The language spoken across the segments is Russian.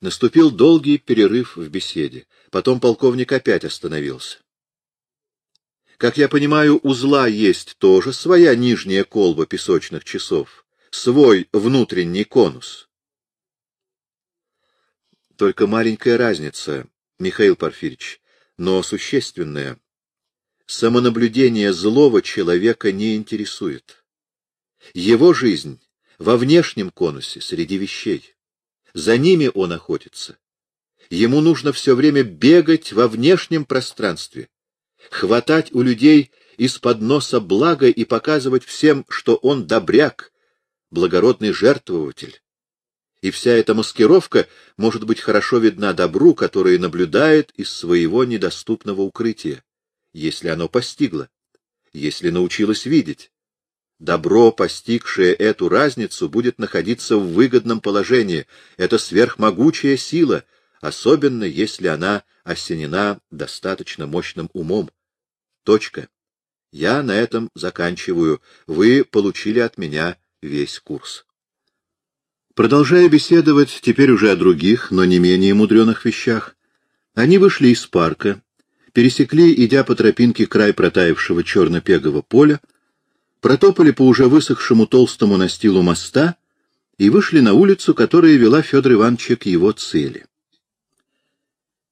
Наступил долгий перерыв в беседе. Потом полковник опять остановился. Как я понимаю, у зла есть тоже своя нижняя колба песочных часов, свой внутренний конус. Только маленькая разница, Михаил Порфирьевич, но существенная. Самонаблюдение злого человека не интересует. Его жизнь во внешнем конусе, среди вещей. За ними он охотится. Ему нужно все время бегать во внешнем пространстве, хватать у людей из-под носа благо и показывать всем, что он добряк, благородный жертвователь. И вся эта маскировка может быть хорошо видна добру, которое наблюдает из своего недоступного укрытия, если оно постигло, если научилось видеть. Добро, постигшее эту разницу, будет находиться в выгодном положении. Это сверхмогучая сила, особенно если она осенена достаточно мощным умом. Точка. Я на этом заканчиваю. Вы получили от меня весь курс. Продолжая беседовать теперь уже о других, но не менее мудреных вещах, они вышли из парка, пересекли, идя по тропинке край протаявшего черно-пегового поля, протопали по уже высохшему толстому настилу моста и вышли на улицу, которая вела Федор Ивановича к его цели.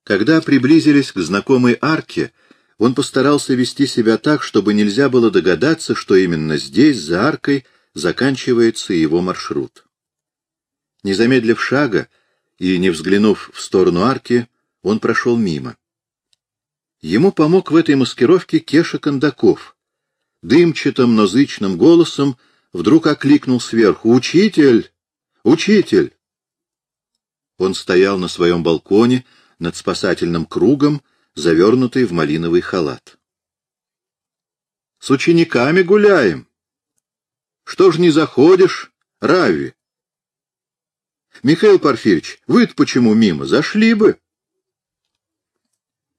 Когда приблизились к знакомой арке, он постарался вести себя так, чтобы нельзя было догадаться, что именно здесь, за аркой, заканчивается его маршрут. Не замедлив шага и не взглянув в сторону арки, он прошел мимо. Ему помог в этой маскировке Кеша Кондаков — дымчатым, но зычным голосом вдруг окликнул сверху «Учитель! Учитель!» Он стоял на своем балконе над спасательным кругом, завернутый в малиновый халат. «С учениками гуляем. Что ж не заходишь, Рави?» «Михаил Порфирьевич, вы-то почему мимо? Зашли бы!»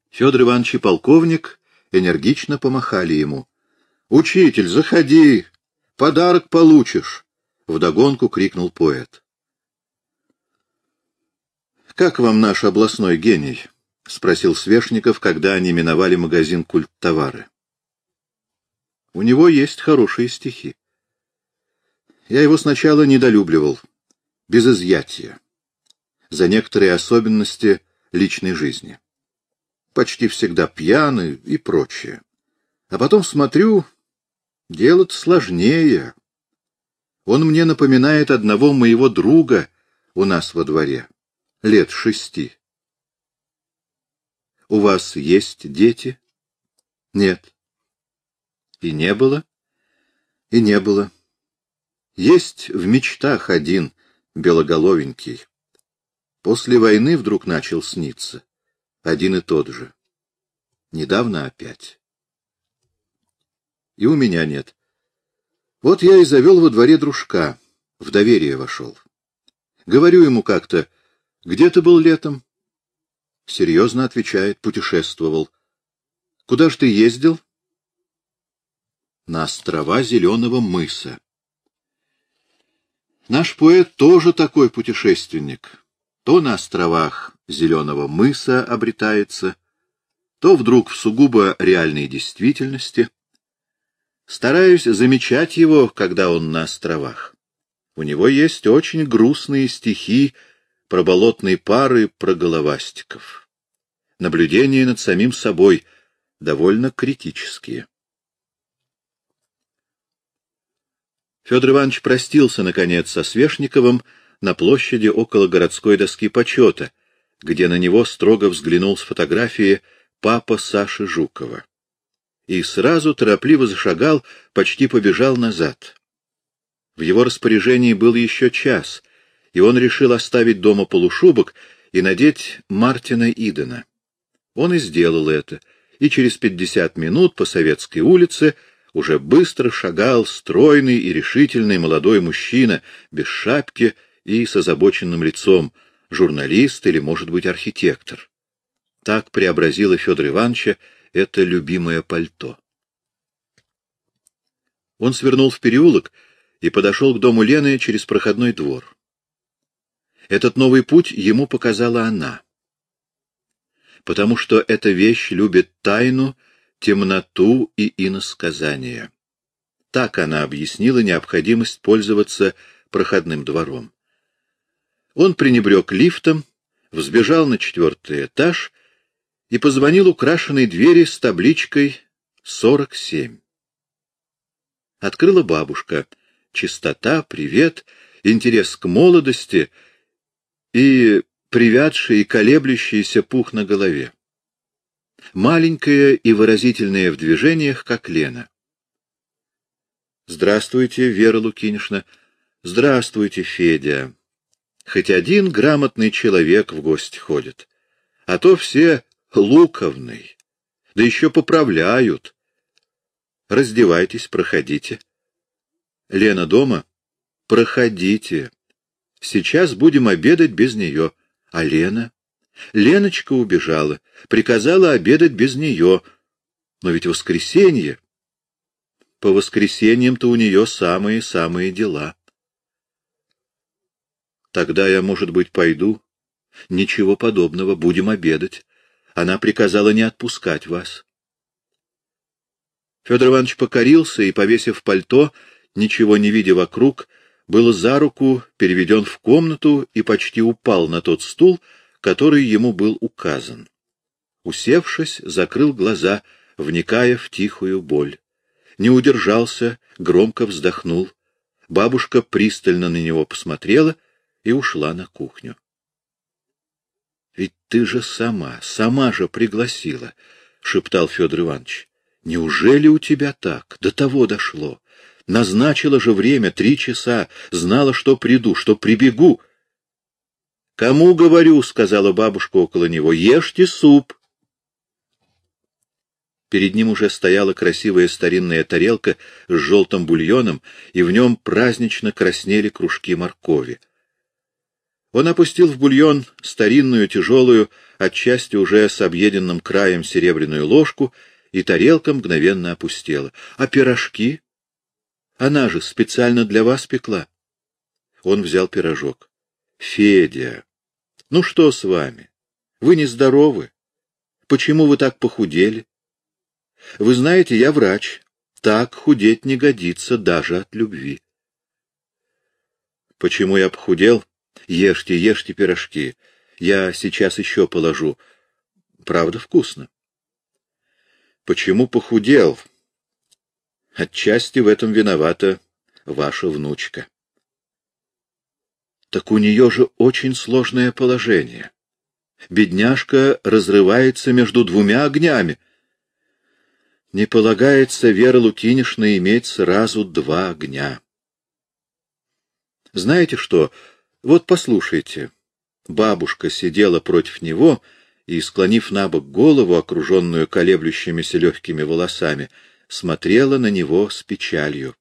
Федор Иванович и полковник энергично помахали ему. Учитель, заходи, подарок получишь, вдогонку крикнул поэт. Как вам наш областной гений? спросил Свешников, когда они миновали магазин культтовары. У него есть хорошие стихи. Я его сначала недолюбливал, без изъятия, за некоторые особенности личной жизни. Почти всегда пьяный и прочее. А потом смотрю, Дело-то сложнее. Он мне напоминает одного моего друга у нас во дворе, лет шести. У вас есть дети? Нет. И не было? И не было. Есть в мечтах один, белоголовенький. После войны вдруг начал сниться. Один и тот же. Недавно опять и у меня нет. Вот я и завел во дворе дружка, в доверие вошел. Говорю ему как-то, где ты был летом? Серьезно отвечает, путешествовал. Куда ж ты ездил? На острова Зеленого мыса. Наш поэт тоже такой путешественник. То на островах Зеленого мыса обретается, то вдруг в сугубо реальной действительности — Стараюсь замечать его, когда он на островах. У него есть очень грустные стихи про болотные пары, про головастиков. Наблюдения над самим собой довольно критические. Федор Иванович простился, наконец, со Свешниковым на площади около городской доски почета, где на него строго взглянул с фотографии папа Саши Жукова и сразу торопливо зашагал, почти побежал назад. В его распоряжении был еще час, и он решил оставить дома полушубок и надеть Мартина Идена. Он и сделал это, и через пятьдесят минут по Советской улице уже быстро шагал стройный и решительный молодой мужчина, без шапки и с озабоченным лицом, журналист или, может быть, архитектор. Так преобразило Федора Ивановича это любимое пальто. Он свернул в переулок и подошел к дому Лены через проходной двор. Этот новый путь ему показала она, потому что эта вещь любит тайну, темноту и иносказание. Так она объяснила необходимость пользоваться проходным двором. Он пренебрег лифтом, взбежал на четвертый этаж и позвонил украшенной двери с табличкой «сорок семь». Открыла бабушка. Чистота, привет, интерес к молодости и привядший и колеблющийся пух на голове. Маленькая и выразительная в движениях, как Лена. «Здравствуйте, Вера Лукинишна. Здравствуйте, Федя. Хоть один грамотный человек в гости ходит, а то все луковный, да еще поправляют. Раздевайтесь, проходите. Лена дома? Проходите. Сейчас будем обедать без нее. А Лена? Леночка убежала, приказала обедать без нее. Но ведь воскресенье. По воскресеньям-то у нее самые-самые дела. Тогда я, может быть, пойду. Ничего подобного, будем обедать. Она приказала не отпускать вас. Федор Иванович покорился и, повесив пальто, ничего не видя вокруг, был за руку переведен в комнату и почти упал на тот стул, который ему был указан. Усевшись, закрыл глаза, вникая в тихую боль. Не удержался, громко вздохнул. Бабушка пристально на него посмотрела и ушла на кухню. — Ведь ты же сама, сама же пригласила, — шептал Федор Иванович. Неужели у тебя так? До того дошло. Назначила же время, три часа, знала, что приду, что прибегу. — Кому говорю, — сказала бабушка около него, — ешьте суп. Перед ним уже стояла красивая старинная тарелка с желтым бульоном, и в нем празднично краснели кружки моркови. Он опустил в бульон старинную, тяжелую, отчасти уже с объеденным краем серебряную ложку и тарелка мгновенно опустела. — А пирожки? Она же специально для вас пекла. Он взял пирожок. — Федя, ну что с вами? Вы нездоровы. Почему вы так похудели? Вы знаете, я врач. Так худеть не годится даже от любви. Почему я похудел? Ешьте, ешьте пирожки. Я сейчас еще положу. Правда вкусно. Почему похудел? Отчасти в этом виновата ваша внучка. Так у нее же очень сложное положение. Бедняжка разрывается между двумя огнями. Не полагается Вера Лукинишна иметь сразу два огня. Знаете что? Вот послушайте. Бабушка сидела против него и, склонив на бок голову, окруженную колеблющимися легкими волосами, смотрела на него с печалью.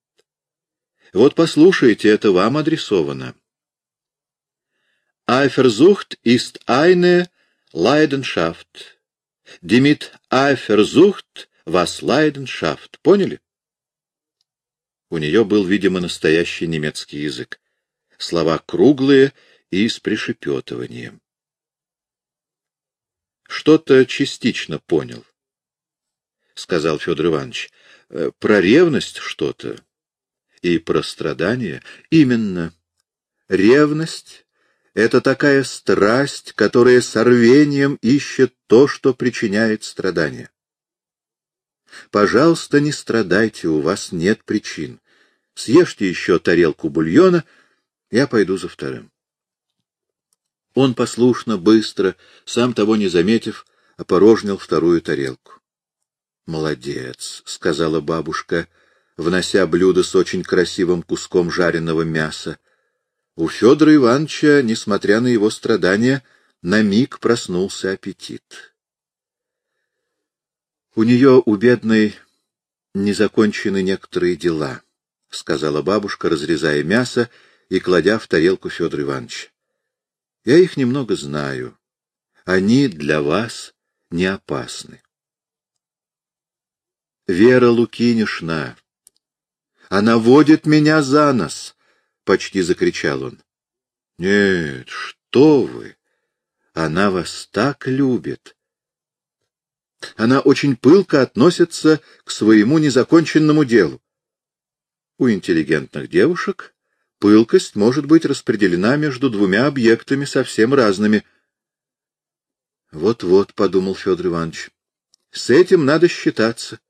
Вот послушайте, это вам адресовано. Eifersucht ist eine Leidenschaft. Демит Eifersucht was Leidenschaft. Поняли? У нее был, видимо, настоящий немецкий язык. Слова круглые и с пришепетыванием. Что-то частично понял, — сказал Федор Иванович. Э, про ревность что-то и про страдания. Именно. Ревность — это такая страсть, которая с рвением ищет то, что причиняет страдания. Пожалуйста, не страдайте, у вас нет причин. Съешьте еще тарелку бульона, я пойду за вторым. Он послушно, быстро, сам того не заметив, опорожнил вторую тарелку. — Молодец, — сказала бабушка, внося блюдо с очень красивым куском жареного мяса. У Федора Ивановича, несмотря на его страдания, на миг проснулся аппетит. У нее, у бедной, не закончены некоторые дела, — сказала бабушка, разрезая мясо и кладя в тарелку Федора Ивановича. Я их немного знаю. Они для вас не опасны. Вера Лукинишна, она водит меня за нос, — почти закричал он. — Нет, что вы! Она вас так любит! Она очень пылко относится к своему незаконченному делу. У интеллигентных девушек пылкость может быть распределена между двумя объектами совсем разными. Вот-вот, — подумал Федор Иванович, — с этим надо считаться.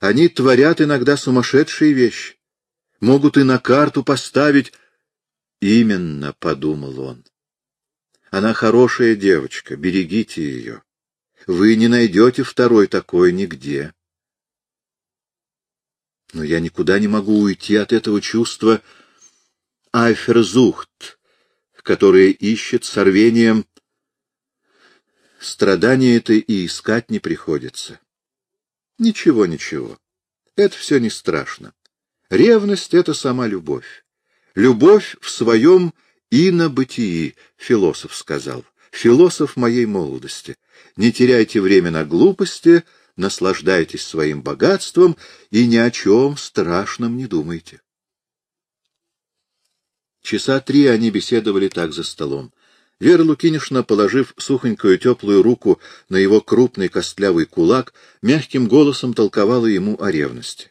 Они творят иногда сумасшедшие вещи, могут и на карту поставить. Именно, — подумал он. Она хорошая девочка, берегите ее. Вы не найдете второй такой нигде. Но я никуда не могу уйти от этого чувства Айферзухт, которое ищет с рвением. Страдания это и искать не приходится. Ничего, ничего. Это все не страшно. Ревность — это сама любовь. Любовь в своем инобытии, философ сказал. Философ моей молодости. Не теряйте время на глупости, наслаждайтесь своим богатством и ни о чем страшном не думайте. Часа три они беседовали так за столом. Вера Лукинишна, положив сухонькую теплую руку на его крупный костлявый кулак, мягким голосом толковала ему о ревности.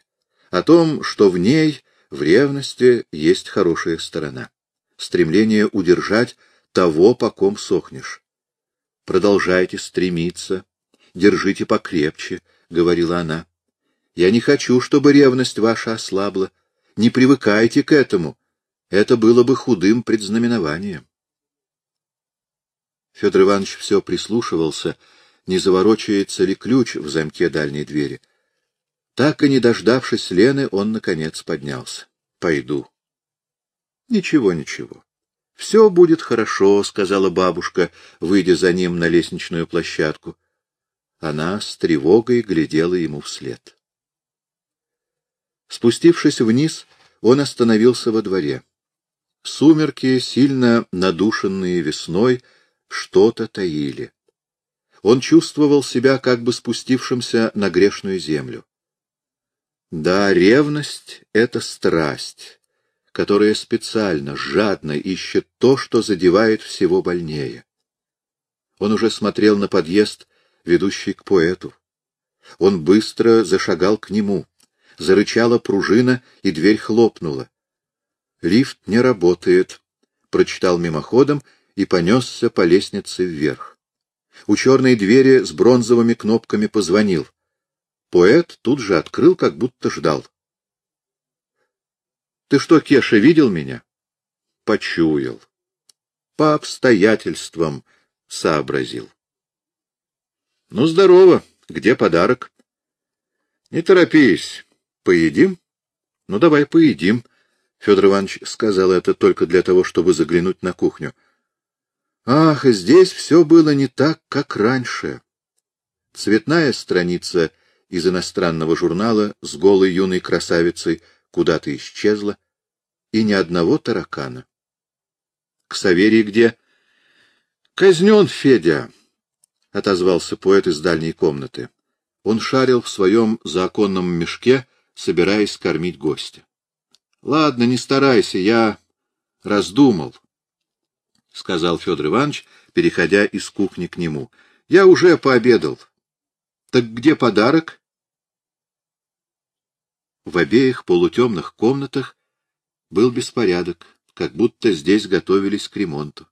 О том, что в ней, в ревности, есть хорошая сторона. Стремление удержать того, по ком сохнешь. Продолжайте стремиться, держите покрепче, — говорила она. Я не хочу, чтобы ревность ваша ослабла. Не привыкайте к этому. Это было бы худым предзнаменованием. Федор Иванович все прислушивался, не заворочается ли ключ в замке дальней двери. Так и не дождавшись Лены, он, наконец, поднялся. — Пойду. — Ничего, ничего. — Все будет хорошо, — сказала бабушка, выйдя за ним на лестничную площадку. Она с тревогой глядела ему вслед. Спустившись вниз, он остановился во дворе. Сумерки, сильно надушенные весной, что-то таили. Он чувствовал себя как бы спустившимся на грешную землю. Да, ревность — это страсть, которая специально, жадно ищет то, что задевает всего больнее. Он уже смотрел на подъезд, ведущий к поэту. Он быстро зашагал к нему. Зарычала пружина, и дверь хлопнула. «Лифт не работает», — прочитал мимоходом и понесся по лестнице вверх. У черной двери с бронзовыми кнопками позвонил. Поэт тут же открыл, как будто ждал. — Ты что, Кеша, видел меня? — Почуял. По обстоятельствам сообразил. — Ну, здорово. Где подарок? — Не торопись. Поедим? — Ну, давай поедим. Федор Иванович сказал это только для того, чтобы заглянуть на кухню. Ах, здесь все было не так, как раньше. Цветная страница из иностранного журнала с голой юной красавицей куда-то исчезла, и ни одного таракана. — К Саверии где? — Казнен Федя, — отозвался поэт из дальней комнаты. Он шарил в своем законном мешке, собираясь кормить гостя. — Ладно, не старайся, я раздумал. — сказал Федор Иванович, переходя из кухни к нему. — Я уже пообедал. — Так где подарок? В обеих полутемных комнатах был беспорядок, как будто здесь готовились к ремонту.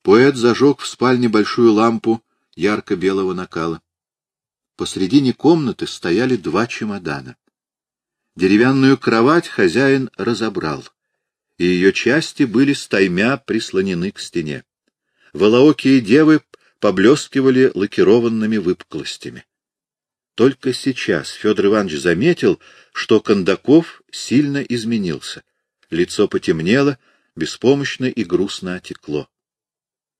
Поэт зажег в спальне большую лампу ярко-белого накала. Посредине комнаты стояли два чемодана. Деревянную кровать хозяин разобрал и ее части были стаймя прислонены к стене. Волоокие девы поблескивали лакированными выпуклостями. Только сейчас Федор Иванович заметил, что Кондаков сильно изменился. Лицо потемнело, беспомощно и грустно отекло.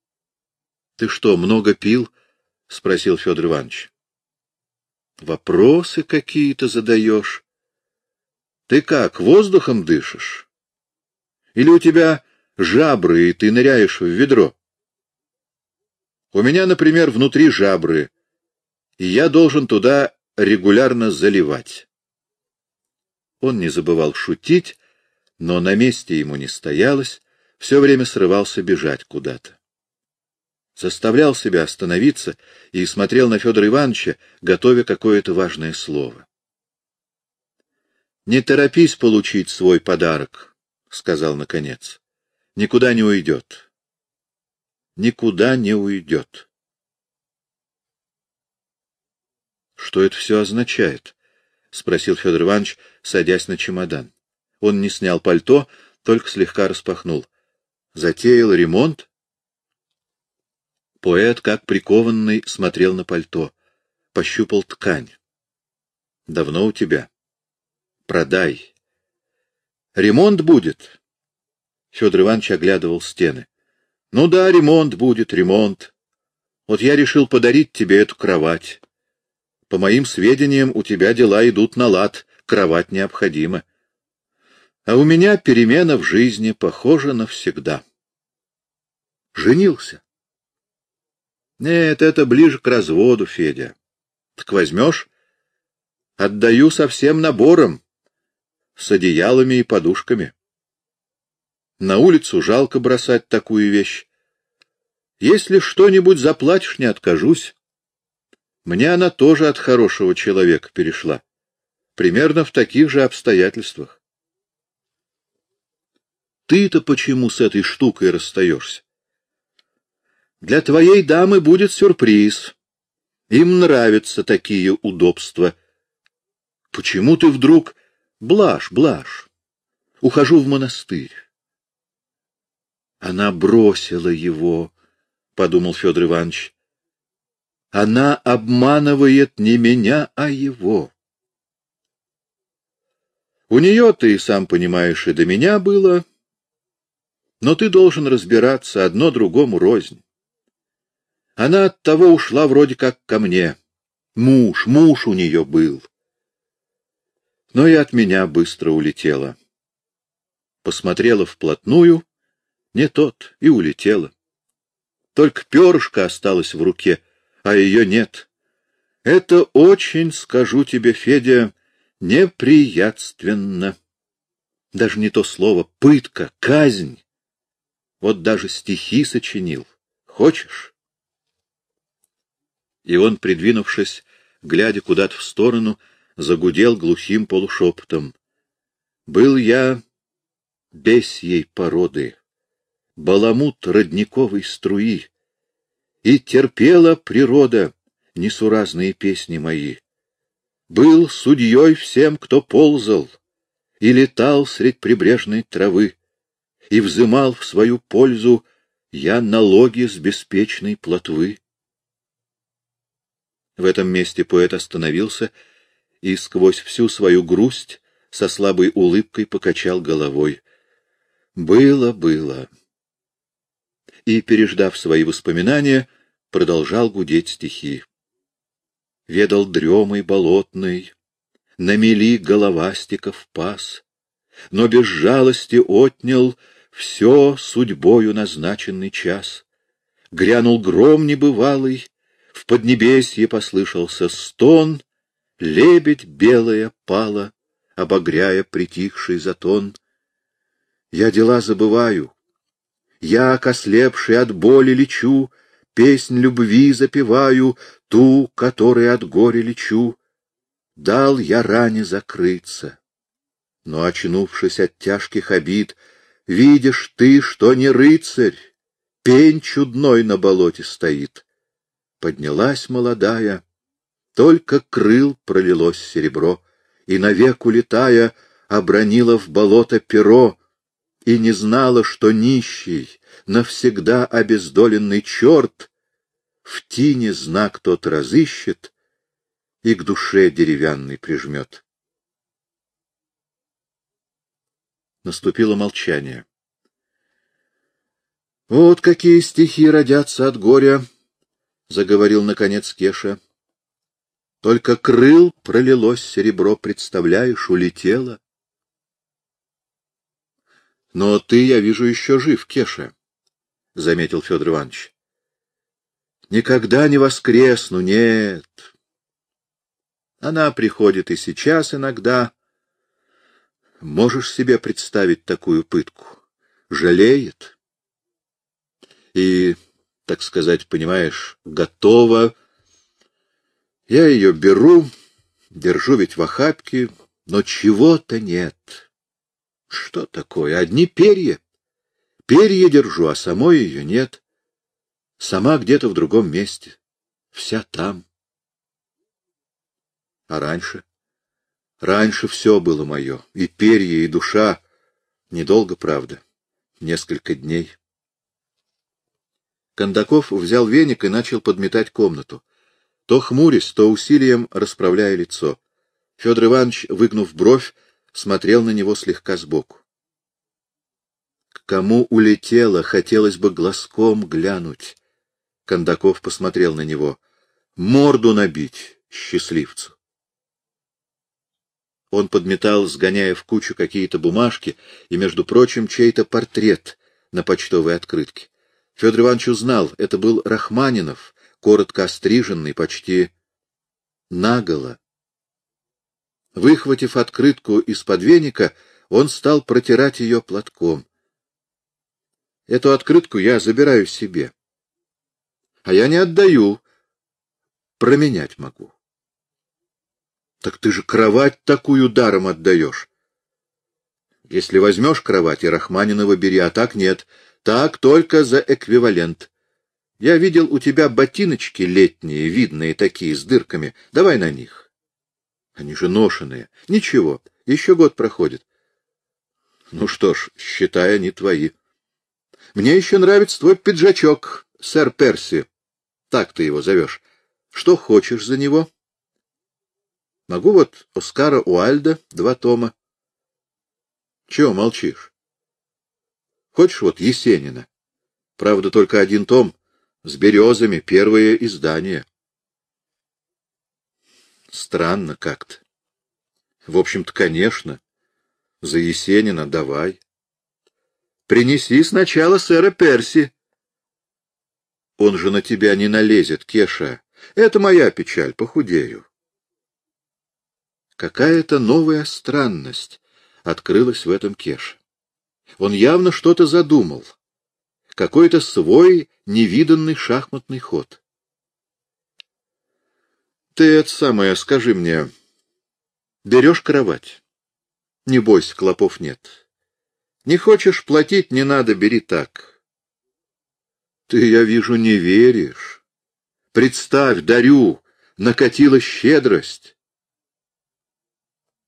— Ты что, много пил? — спросил Федор Иванович. — Вопросы какие-то задаешь. Ты как, воздухом дышишь? Или у тебя жабры, и ты ныряешь в ведро? У меня, например, внутри жабры, и я должен туда регулярно заливать. Он не забывал шутить, но на месте ему не стоялось, все время срывался бежать куда-то. Заставлял себя остановиться и смотрел на Федора Ивановича, готовя какое-то важное слово. — Не торопись получить свой подарок, — сказал наконец. — Никуда не уйдет. Никуда не уйдет. — Что это все означает? — спросил Федор Иванович, садясь на чемодан. Он не снял пальто, только слегка распахнул. Затеял ремонт? Поэт, как прикованный, смотрел на пальто. Пощупал ткань. Давно у тебя? Продай. Ремонт будет. Федор Иванович оглядывал стены. Ну да, ремонт будет, ремонт. Вот я решил подарить тебе эту кровать. По моим сведениям, у тебя дела идут на лад, кровать необходима. А у меня перемена в жизни похожа навсегда. Женился. Нет, это ближе к разводу, Федя. Так возьмешь? Отдаю со всем набором, с одеялами и подушками. На улицу жалко бросать такую вещь. Если что-нибудь заплатишь, не откажусь. Мне она тоже от хорошего человека перешла. Примерно в таких же обстоятельствах. Ты-то почему с этой штукой расстаешься? Для твоей дамы будет сюрприз. Им нравятся такие удобства. Почему ты вдруг... Блажь, блажь. Ухожу в монастырь. Она бросила его, — подумал Федор Иванович. Она обманывает не меня, а его. У нее, ты сам понимаешь, и до меня было, но ты должен разбираться, одно другому рознь. Она от того ушла вроде как ко мне. Муж, муж у нее был. Но и от меня быстро улетела. Посмотрела вплотную, не тот, и улетела. Только перышко осталось в руке, а ее нет. Это очень, скажу тебе, Федя, неприятственно. Даже не то слово, пытка, казнь. Вот даже стихи сочинил. Хочешь? И он, придвинувшись, глядя куда-то в сторону, загудел глухим полушепотом. Был я бесьей породы, баламут родниковой струи, и терпела природа несуразные песни мои. Был судьей всем, кто ползал, и летал средь прибрежной травы и взымал в свою пользу я налоги с беспечной плотвы. В этом месте поэт остановился и сквозь всю свою грусть со слабой улыбкой покачал головой. Было, было. И, переждав свои воспоминания, продолжал гудеть стихи. Ведал дремой болотной, на мели головастиков пас, но без жалости отнял все судьбою назначенный час. Грянул гром небывалый, в поднебесье послышался стон, лебедь белая пала, обогряя притихший затон. Я дела забываю, я, окослепший от боли, лечу, песнь любви запеваю, ту, которой от горя лечу. Дал я ране закрыться, но, очнувшись от тяжких обид, Видишь ты, что не рыцарь, пень чудной на болоте стоит. Поднялась молодая, только крыл пролилось серебро, и навек улетая обронила в болото перо, и не знала, что нищий, навсегда обездоленный черт в тине знак тот разыщет и к душе деревянный прижмет. Наступило молчание. «Вот какие стихи родятся от горя!» — заговорил, наконец, Кеша. «Только крыл пролилось серебро, представляешь, улетело». «Но ты, я вижу, еще жив, Кеша», — заметил Федор Иванович. «Никогда не воскресну, нет. Она приходит и сейчас иногда, Можешь себе представить такую пытку? жалеет. И, так сказать, понимаешь, готова. Я ее беру, держу ведь в охапке, но чего-то нет. Что такое? Одни перья. Перья держу, а самой ее нет. Сама где-то в другом месте. Вся там. А раньше? Раньше все было мое. И перья, и душа. Недолго, правда. Несколько дней. Кондаков взял веник и начал подметать комнату. То хмурясь, то усилием расправляя лицо. Федор Иванович, выгнув бровь, смотрел на него слегка сбоку. К кому улетело, хотелось бы глазком глянуть. Кондаков посмотрел на него. Морду набить, счастливцу. Он подметал, сгоняя в кучу какие-то бумажки, и, между прочим, чей-то портрет на почтовой открытке. Федор Иванович узнал, это был Рахманинов, коротко остриженный, почти наголо. Выхватив открытку из-под веника, он стал протирать ее платком. Эту открытку я забираю себе. А я не отдаю. Променять могу. Так ты же кровать такую даром отдаешь. Если возьмешь кровать, и Рахманинова бери, а так нет. Так только за эквивалент. Я видел у тебя ботиночки летние, видные такие, с дырками. Давай на них. Они же ношеные. Ничего, еще год проходит. Ну что ж, считай, они твои. Мне еще нравится твой пиджачок, сэр Перси. Так ты его зовешь. Что хочешь за него? Могу вот Оскара Уальда, два тома. Чего молчишь? Хочешь вот Есенина? Правда, только один том, с березами, первое издание. Странно как-то. В общем-то, конечно. За Есенина давай. Принеси сначала сэра Перси. Он же на тебя не налезет, Кеша. Это моя печаль, похудею. Какая-то новая странность открылась в этом Кеше. Он явно что-то задумал. Какой-то свой невиданный шахматный ход. Ты это самое, скажи мне, берешь кровать? Не бойся, клопов нет. Не хочешь платить, не надо, бери так. Ты, я вижу, не веришь. Представь, дарю, накатила щедрость.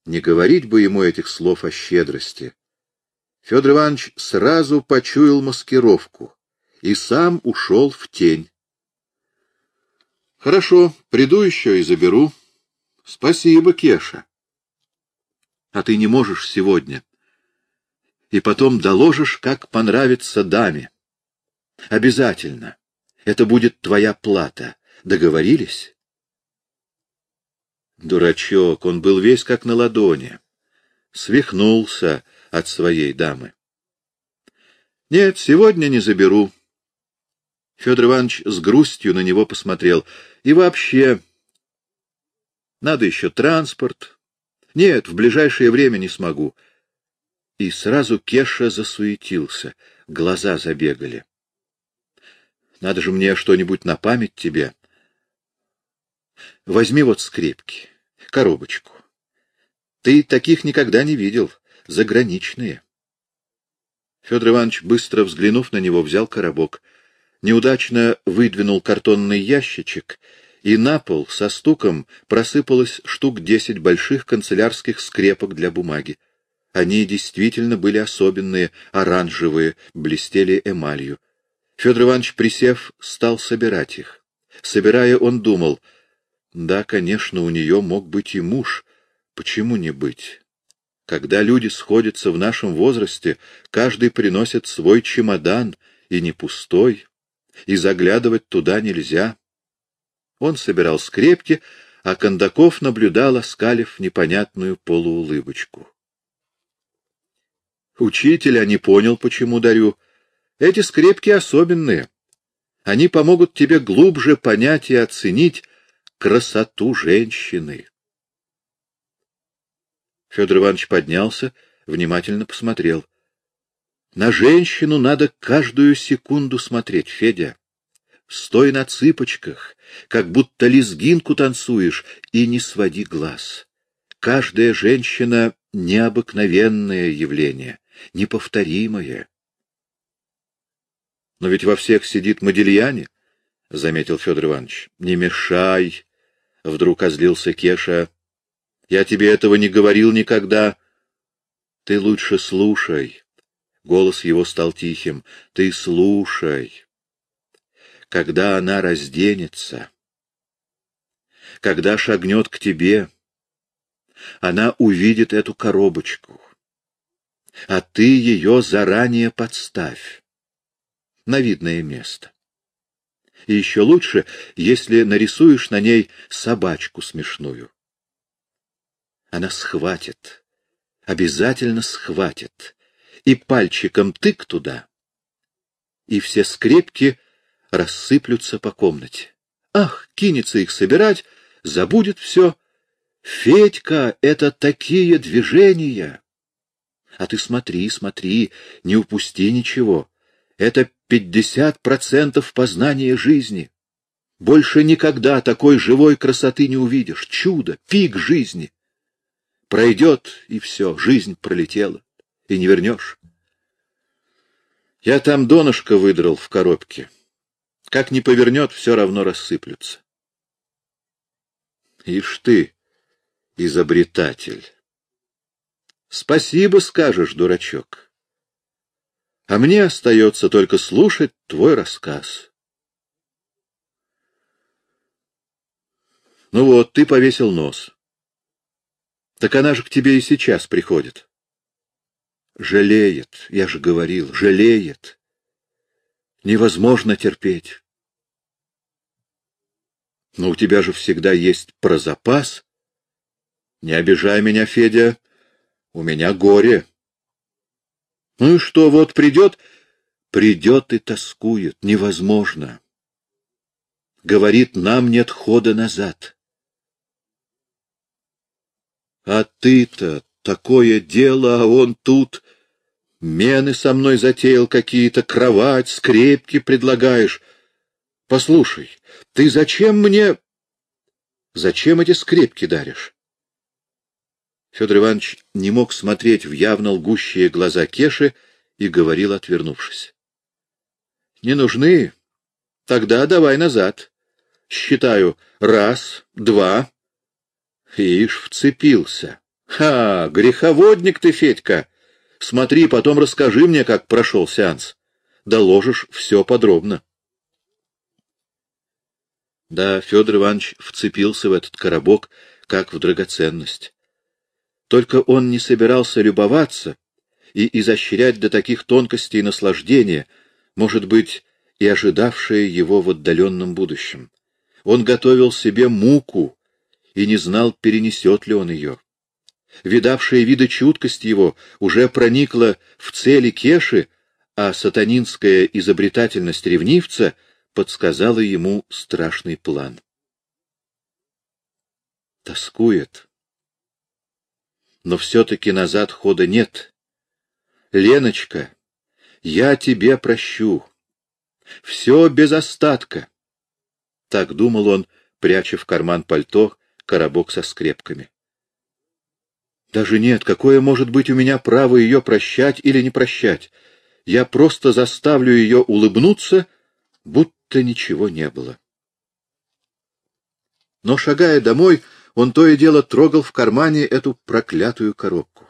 Не говорить бы ему этих слов о щедрости. Федор Иванович сразу почуял маскировку и сам ушел в тень. — Хорошо, приду еще и заберу. — Спасибо, Кеша. — А ты не можешь сегодня. И потом доложишь, как понравится даме. — Обязательно. Это будет твоя плата. Договорились? Дурачок, он был весь как на ладони. Свихнулся от своей дамы. — Нет, сегодня не заберу. Федор Иванович с грустью на него посмотрел. — И вообще... Надо еще транспорт. Нет, в ближайшее время не смогу. И сразу Кеша засуетился, глаза забегали. Надо же мне что-нибудь на память тебе. Возьми вот скрепки, коробочку. Ты таких никогда не видел, заграничные. Федор Иванович, быстро взглянув на него, взял коробок, неудачно выдвинул картонный ящичек, и на пол со стуком просыпалось штук десять больших канцелярских скрепок для бумаги. Они действительно были особенные, оранжевые, блестели эмалью. Федор Иванович, присев, стал собирать их. Собирая, он думал — да, конечно, у нее мог быть и муж. Почему не быть? Когда люди сходятся в нашем возрасте, каждый приносит свой чемодан, и не пустой, и заглядывать туда нельзя. Он собирал скрепки, а Кондаков наблюдал, оскалив непонятную полуулыбочку. Учитель, а не понял, почему дарю. Эти скрепки особенные. Они помогут тебе глубже понять и оценить, красоту женщины. Федор Иванович поднялся, внимательно посмотрел. На женщину надо каждую секунду смотреть, Федя. Стой на цыпочках, как будто лезгинку танцуешь, и не своди глаз. Каждая женщина — необыкновенное явление, неповторимое. — Но ведь во всех сидит Модельяне, — заметил Федор Иванович. — Не мешай, — вдруг озлился Кеша. — Я тебе этого не говорил никогда. Ты лучше слушай. Голос его стал тихим. Ты слушай. Когда она разденется, когда шагнет к тебе, она увидит эту коробочку, а ты ее заранее подставь на видное место. И еще лучше, если нарисуешь на ней собачку смешную. Она схватит, обязательно схватит, и пальчиком тык туда, и все скрепки рассыплются по комнате. Ах, кинется их собирать, забудет все. Федька, это такие движения! А ты смотри, смотри, не упусти ничего. Это пятьдесят процентов познания жизни. Больше никогда такой живой красоты не увидишь. Чудо, пик жизни. Пройдет, и все, жизнь пролетела, и не вернешь. Я там донышко выдрал в коробке. Как ни повернет, все равно рассыплются. Ишь ты, изобретатель! Спасибо скажешь, дурачок а мне остается только слушать твой рассказ. Ну вот, ты повесил нос. Так она же к тебе и сейчас приходит. Жалеет, я же говорил, жалеет. Невозможно терпеть. Но у тебя же всегда есть про запас. Не обижай меня, Федя, у меня горе. Ну и что, вот придет, придет и тоскует, невозможно. Говорит, нам нет хода назад. А ты-то такое дело, а он тут мены со мной затеял какие-то, кровать, скрепки предлагаешь. Послушай, ты зачем мне... Зачем эти скрепки даришь? Федор Иванович не мог смотреть в явно лгущие глаза Кеши и говорил, отвернувшись. — Не нужны? Тогда давай назад. Считаю. Раз, два. Ишь, вцепился. Ха, греховодник ты, Федька! Смотри, потом расскажи мне, как прошел сеанс. Доложишь все подробно. Да, Федор Иванович вцепился в этот коробок, как в драгоценность. Только он не собирался любоваться и изощрять до таких тонкостей наслаждения, может быть, и ожидавшее его в отдаленном будущем. Он готовил себе муку и не знал, перенесет ли он ее. Видавшая виды чуткость его уже проникла в цели Кеши, а сатанинская изобретательность ревнивца подсказала ему страшный план. Тоскует но все-таки назад хода нет. Леночка, я тебе прощу. Все без остатка. Так думал он, пряча в карман пальто коробок со скрепками. Даже нет, какое может быть у меня право ее прощать или не прощать? Я просто заставлю ее улыбнуться, будто ничего не было. Но, шагая домой, он то и дело трогал в кармане эту проклятую коробку.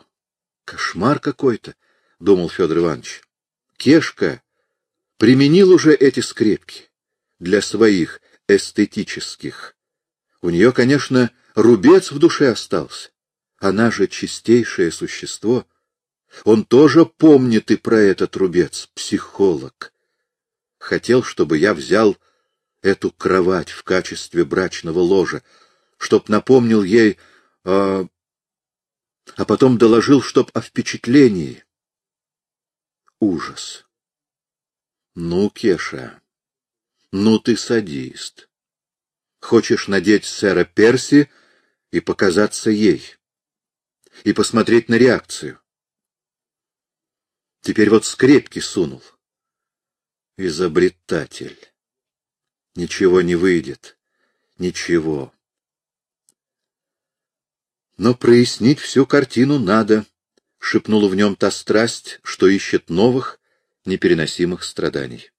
Кошмар какой-то, — думал Федор Иванович. Кешка применил уже эти скрепки для своих эстетических. У нее, конечно, рубец в душе остался. Она же чистейшее существо. Он тоже помнит и про этот рубец, психолог. Хотел, чтобы я взял эту кровать в качестве брачного ложа, чтоб напомнил ей, а, а потом доложил, чтоб о впечатлении. Ужас. Ну, Кеша, ну ты садист. Хочешь надеть сэра Перси и показаться ей, и посмотреть на реакцию. Теперь вот скрепки сунул. Изобретатель. Ничего не выйдет. Ничего. Но прояснить всю картину надо, — шепнула в нем та страсть, что ищет новых, непереносимых страданий.